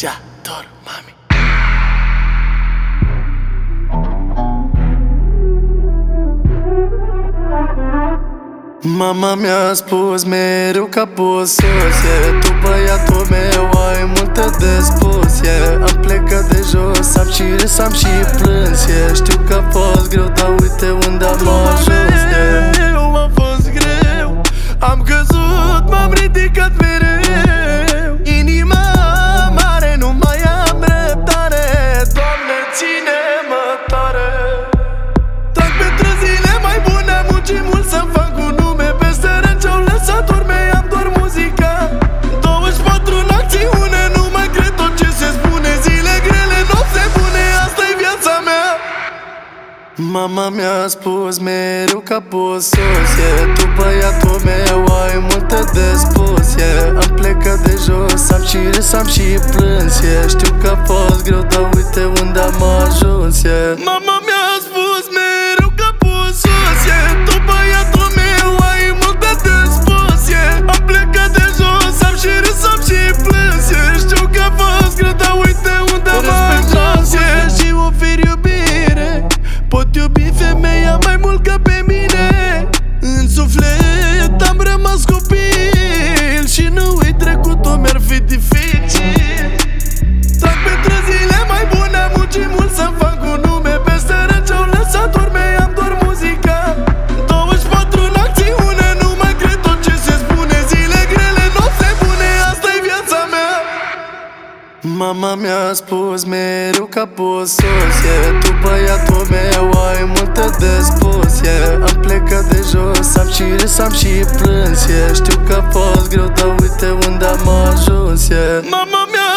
Te-ador, mami Mama mi-a spus mereu că poți sus yeah. Tu băiatul meu ai multe de spus yeah. Am plecat de jos, am și râs, am și plâns yeah. Știu că a fost greu, dar uite unde am ajuns yeah. Mama mi-a spus mereu că poți sus yeah. Tu băiatul meu ai multe de spus yeah. Am plecat de jos, am și râs, am și plâns yeah. Știu că a fost greu, dar uite unde am ajuns yeah. Mama mi-a femeia mai mult ca pe mine. În suflet am rămas copil Și nu uit trecutul, mi-ar fi dificil. Trag pentru zile mai bune, am muncit mult să fac un nume. Peste rând ce-au lăsat urme, am doar muzica. 24 în acțiune, nu mai cred tot ce se spune. Zile grele, nopte bune, asta e viața mea. Mama mi-a spus mereu că poți sus yeah. Tu băiatul meu și plâns yeah. Știu că a fost greu, dar uite unde am ajuns yeah. Mama mi-a